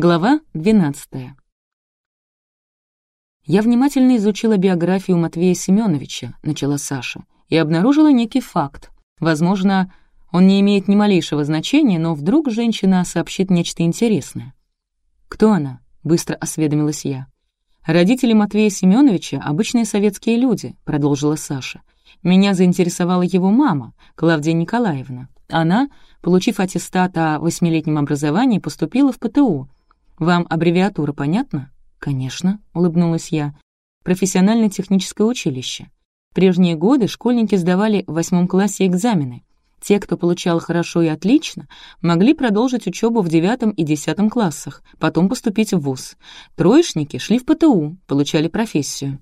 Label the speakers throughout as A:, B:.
A: Глава 12. «Я внимательно изучила биографию Матвея Семеновича», — начала Саша, «и обнаружила некий факт. Возможно, он не имеет ни малейшего значения, но вдруг женщина сообщит нечто интересное». «Кто она?» — быстро осведомилась я. «Родители Матвея Семеновича — обычные советские люди», — продолжила Саша. «Меня заинтересовала его мама, Клавдия Николаевна. Она, получив аттестат о восьмилетнем образовании, поступила в ПТУ, «Вам аббревиатура понятна?» «Конечно», — улыбнулась я. «Профессионально-техническое училище. В прежние годы школьники сдавали в восьмом классе экзамены. Те, кто получал хорошо и отлично, могли продолжить учебу в девятом и десятом классах, потом поступить в ВУЗ. Троечники шли в ПТУ, получали профессию.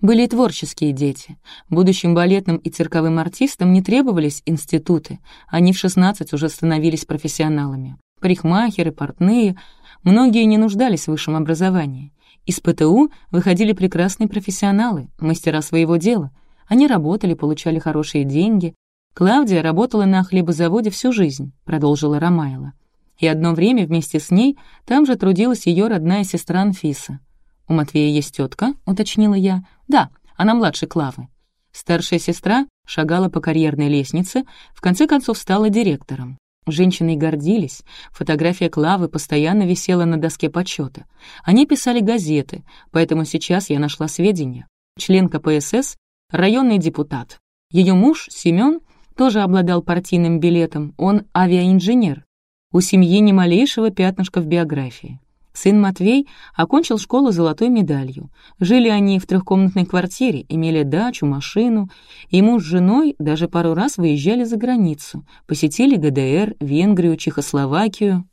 A: Были и творческие дети. Будущим балетным и цирковым артистам не требовались институты. Они в 16 уже становились профессионалами. Парикмахеры, портные, Многие не нуждались в высшем образовании. Из ПТУ выходили прекрасные профессионалы, мастера своего дела. Они работали, получали хорошие деньги. Клавдия работала на хлебозаводе всю жизнь, продолжила Ромайла. И одно время вместе с ней там же трудилась ее родная сестра Анфиса. «У Матвея есть тетка, уточнила я. «Да, она младше Клавы». Старшая сестра шагала по карьерной лестнице, в конце концов стала директором. Женщины гордились. Фотография Клавы постоянно висела на доске почета. Они писали газеты, поэтому сейчас я нашла сведения. Член КПСС, районный депутат. Ее муж, Семен, тоже обладал партийным билетом, он авиаинженер. У семьи ни малейшего пятнышка в биографии. Сын Матвей окончил школу золотой медалью. Жили они в трехкомнатной квартире, имели дачу, машину, и муж с женой даже пару раз выезжали за границу, посетили ГДР, Венгрию, Чехословакию,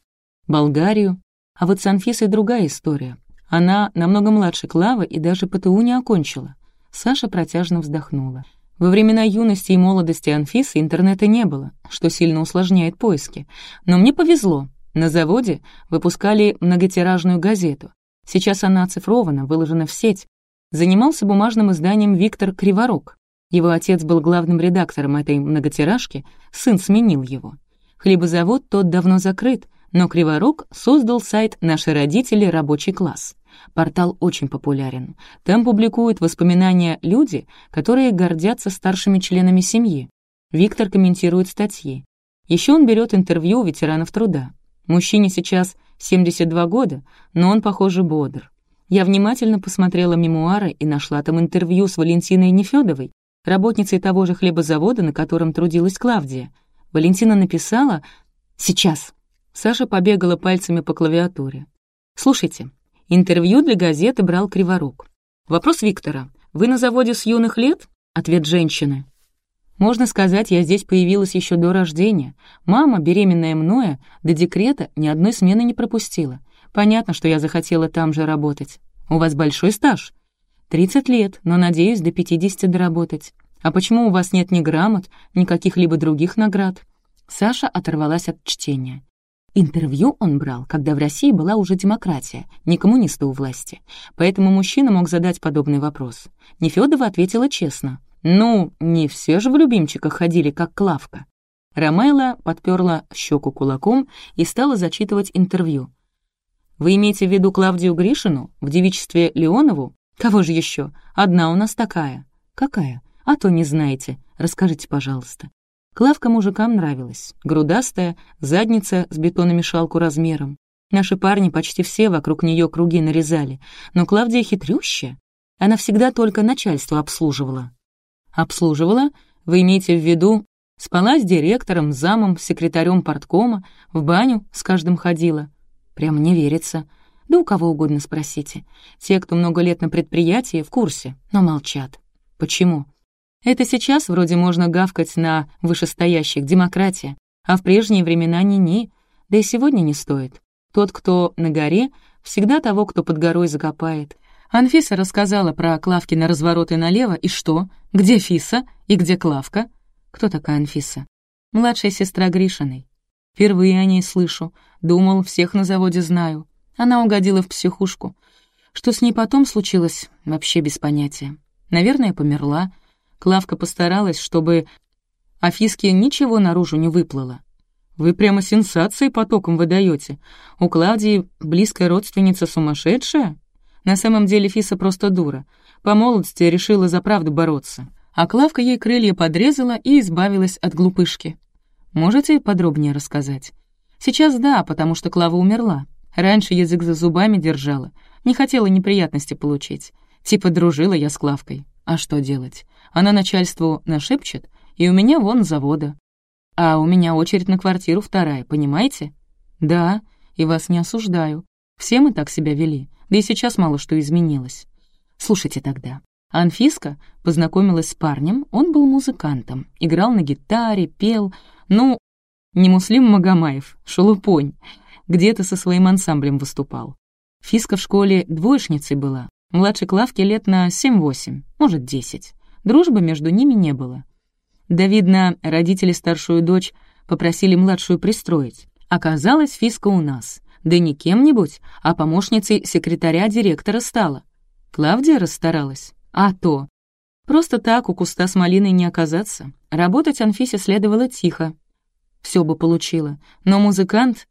A: Болгарию. А вот с Анфисой другая история. Она намного младше Клавы и даже ПТУ не окончила. Саша протяжно вздохнула. Во времена юности и молодости Анфисы интернета не было, что сильно усложняет поиски. Но мне повезло, на заводе выпускали многотиражную газету. Сейчас она оцифрована, выложена в сеть. Занимался бумажным изданием Виктор Криворук. Его отец был главным редактором этой многотиражки, сын сменил его. Хлебозавод тот давно закрыт, но Криворук создал сайт «Наши родители. Рабочий класс». Портал очень популярен. Там публикуют воспоминания люди, которые гордятся старшими членами семьи. Виктор комментирует статьи. Еще он берет интервью у ветеранов труда. Мужчине сейчас 72 года, но он, похоже, бодр. Я внимательно посмотрела мемуары и нашла там интервью с Валентиной Нефёдовой, работницей того же хлебозавода, на котором трудилась Клавдия. Валентина написала «Сейчас». Саша побегала пальцами по клавиатуре. «Слушайте, интервью для газеты брал Криворук. Вопрос Виктора. Вы на заводе с юных лет?» Ответ женщины. Можно сказать, я здесь появилась еще до рождения. Мама, беременная мною, до декрета ни одной смены не пропустила. Понятно, что я захотела там же работать. У вас большой стаж? 30 лет, но надеюсь до 50 доработать. А почему у вас нет ни грамот, ни каких-либо других наград? Саша оторвалась от чтения. Интервью он брал, когда в России была уже демократия, не коммунисты у власти. Поэтому мужчина мог задать подобный вопрос. Нефёдова ответила честно. Ну, не все же в любимчиках ходили, как Клавка. Ромейла подперла щеку кулаком и стала зачитывать интервью. «Вы имеете в виду Клавдию Гришину в девичестве Леонову? Кого же еще? Одна у нас такая». «Какая? А то не знаете. Расскажите, пожалуйста». Клавка мужикам нравилась. Грудастая, задница с бетономешалку размером. Наши парни почти все вокруг нее круги нарезали. Но Клавдия хитрющая. Она всегда только начальство обслуживала. Обслуживала? Вы имеете в виду, спала с директором, замом, секретарем порткома, в баню с каждым ходила? Прямо не верится. Да у кого угодно спросите. Те, кто много лет на предприятии, в курсе, но молчат. Почему? Это сейчас вроде можно гавкать на вышестоящих, демократия, а в прежние времена ни-ни, да и сегодня не стоит. Тот, кто на горе, всегда того, кто под горой закопает. Анфиса рассказала про Клавкины развороты налево, и что? Где Фиса и где Клавка? Кто такая Анфиса? Младшая сестра Гришиной. Впервые о ней слышу. Думал, всех на заводе знаю. Она угодила в психушку. Что с ней потом случилось, вообще без понятия. Наверное, померла. Клавка постаралась, чтобы Афиске ничего наружу не выплыло. Вы прямо сенсации потоком выдаете. У Клавдии близкая родственница сумасшедшая? На самом деле Фиса просто дура. По молодости решила за правду бороться. А Клавка ей крылья подрезала и избавилась от глупышки. Можете подробнее рассказать? Сейчас да, потому что Клава умерла. Раньше язык за зубами держала. Не хотела неприятности получить. Типа дружила я с Клавкой. А что делать? Она начальству нашепчет, и у меня вон завода. А у меня очередь на квартиру вторая, понимаете? Да, и вас не осуждаю. Все мы так себя вели, да и сейчас мало что изменилось. Слушайте тогда. Анфиска познакомилась с парнем, он был музыкантом, играл на гитаре, пел, ну, не Муслим Магомаев, шелупонь, где-то со своим ансамблем выступал. Фиска в школе двоечницей была, младшей Клавке лет на 7-8, может, 10. Дружбы между ними не было. Да, видно, родители старшую дочь попросили младшую пристроить. Оказалось, Фиска у нас. Да не кем-нибудь, а помощницей секретаря директора стала. Клавдия расстаралась. А то. Просто так у куста с малиной не оказаться. Работать Анфисе следовало тихо. Все бы получила. Но музыкант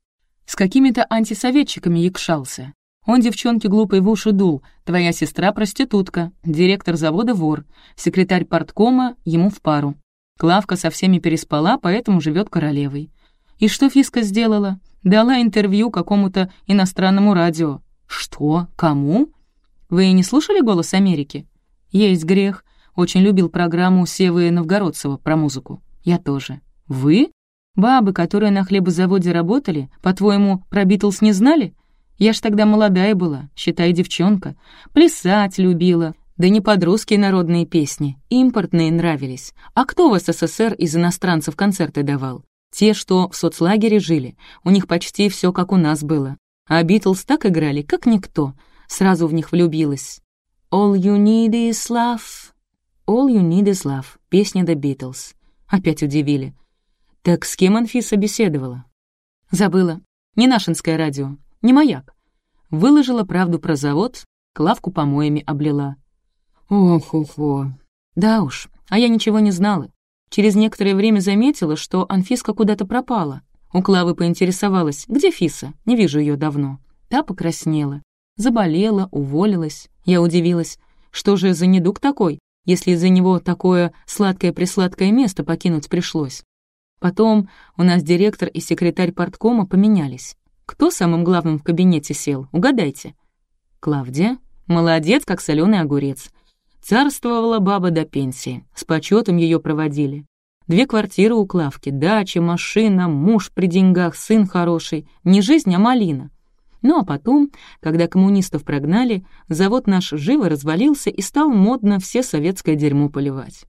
A: с какими-то антисоветчиками якшался. Он девчонке глупой в уши дул. Твоя сестра проститутка, директор завода вор, секретарь порткома ему в пару. Клавка со всеми переспала, поэтому живет королевой. И что Фиска сделала? Дала интервью какому-то иностранному радио. Что? Кому? Вы не слушали «Голос Америки»? Есть грех. Очень любил программу Севы Новгородцева про музыку. Я тоже. Вы? Бабы, которые на хлебозаводе работали, по-твоему, про Битлз не знали? Я ж тогда молодая была, считай, девчонка. Плясать любила, да не под русские народные песни, импортные нравились. А кто в СССР из иностранцев концерты давал? Те, что в соцлагере жили, у них почти все как у нас было. А Битлз так играли, как никто. Сразу в них влюбилась. «All you need is love». «All you need is love» — песня The Beatles. Опять удивили. Так с кем Анфиса беседовала? Забыла. Не нашинское радио, не маяк. Выложила правду про завод, Клавку помоями облила. Ох-охо. Да уж, а я ничего не знала. Через некоторое время заметила, что Анфиска куда-то пропала. У Клавы поинтересовалась, где Фиса, не вижу ее давно. Та покраснела. Заболела, уволилась. Я удивилась, что же за недуг такой, если из-за него такое сладкое-присладкое место покинуть пришлось. Потом у нас директор и секретарь порткома поменялись. Кто самым главным в кабинете сел, угадайте. Клавдия. Молодец, как соленый огурец. Царствовала баба до пенсии, с почетом ее проводили. Две квартиры у Клавки, дача, машина, муж при деньгах, сын хороший. Не жизнь, а малина. Ну а потом, когда коммунистов прогнали, завод наш живо развалился и стал модно все советское дерьмо поливать.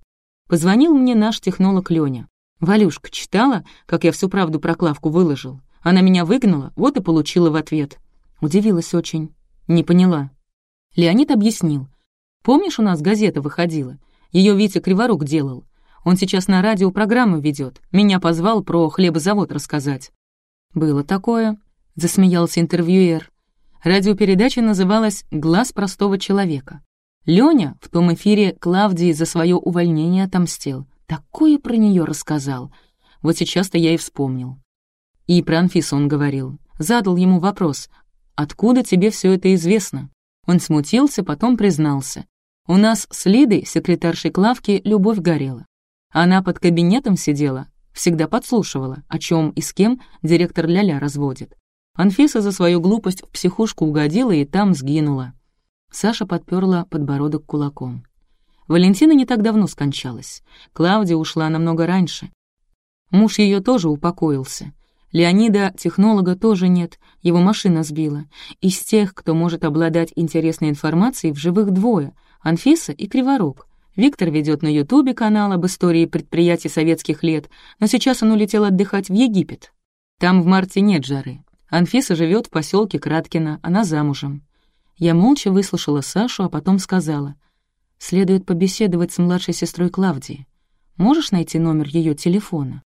A: Позвонил мне наш технолог Лёня. «Валюшка, читала, как я всю правду про Клавку выложил? Она меня выгнала, вот и получила в ответ». Удивилась очень. Не поняла. Леонид объяснил. Помнишь, у нас газета выходила? Ее Витя Криворук делал. Он сейчас на радио программу ведет. Меня позвал про хлебозавод рассказать. «Было такое», — засмеялся интервьюер. Радиопередача называлась «Глаз простого человека». Лёня в том эфире Клавдии за свое увольнение отомстил. Такое про нее рассказал. Вот сейчас-то я и вспомнил. И про Анфису он говорил. Задал ему вопрос. «Откуда тебе все это известно?» Он смутился, потом признался. У нас с Лидой, секретаршей Клавки, любовь горела. Она под кабинетом сидела, всегда подслушивала, о чем и с кем директор Ляля разводит. Анфиса за свою глупость в психушку угодила и там сгинула. Саша подперла подбородок кулаком. Валентина не так давно скончалась. Клавдия ушла намного раньше. Муж ее тоже упокоился. Леонида, технолога, тоже нет, его машина сбила. Из тех, кто может обладать интересной информацией, в живых двое — Анфиса и Криворук. Виктор ведет на Ютубе канал об истории предприятий советских лет, но сейчас он улетел отдыхать в Египет. Там в марте нет жары. Анфиса живет в поселке Краткино, она замужем. Я молча выслушала Сашу, а потом сказала, «Следует побеседовать с младшей сестрой Клавдии. Можешь найти номер ее телефона?»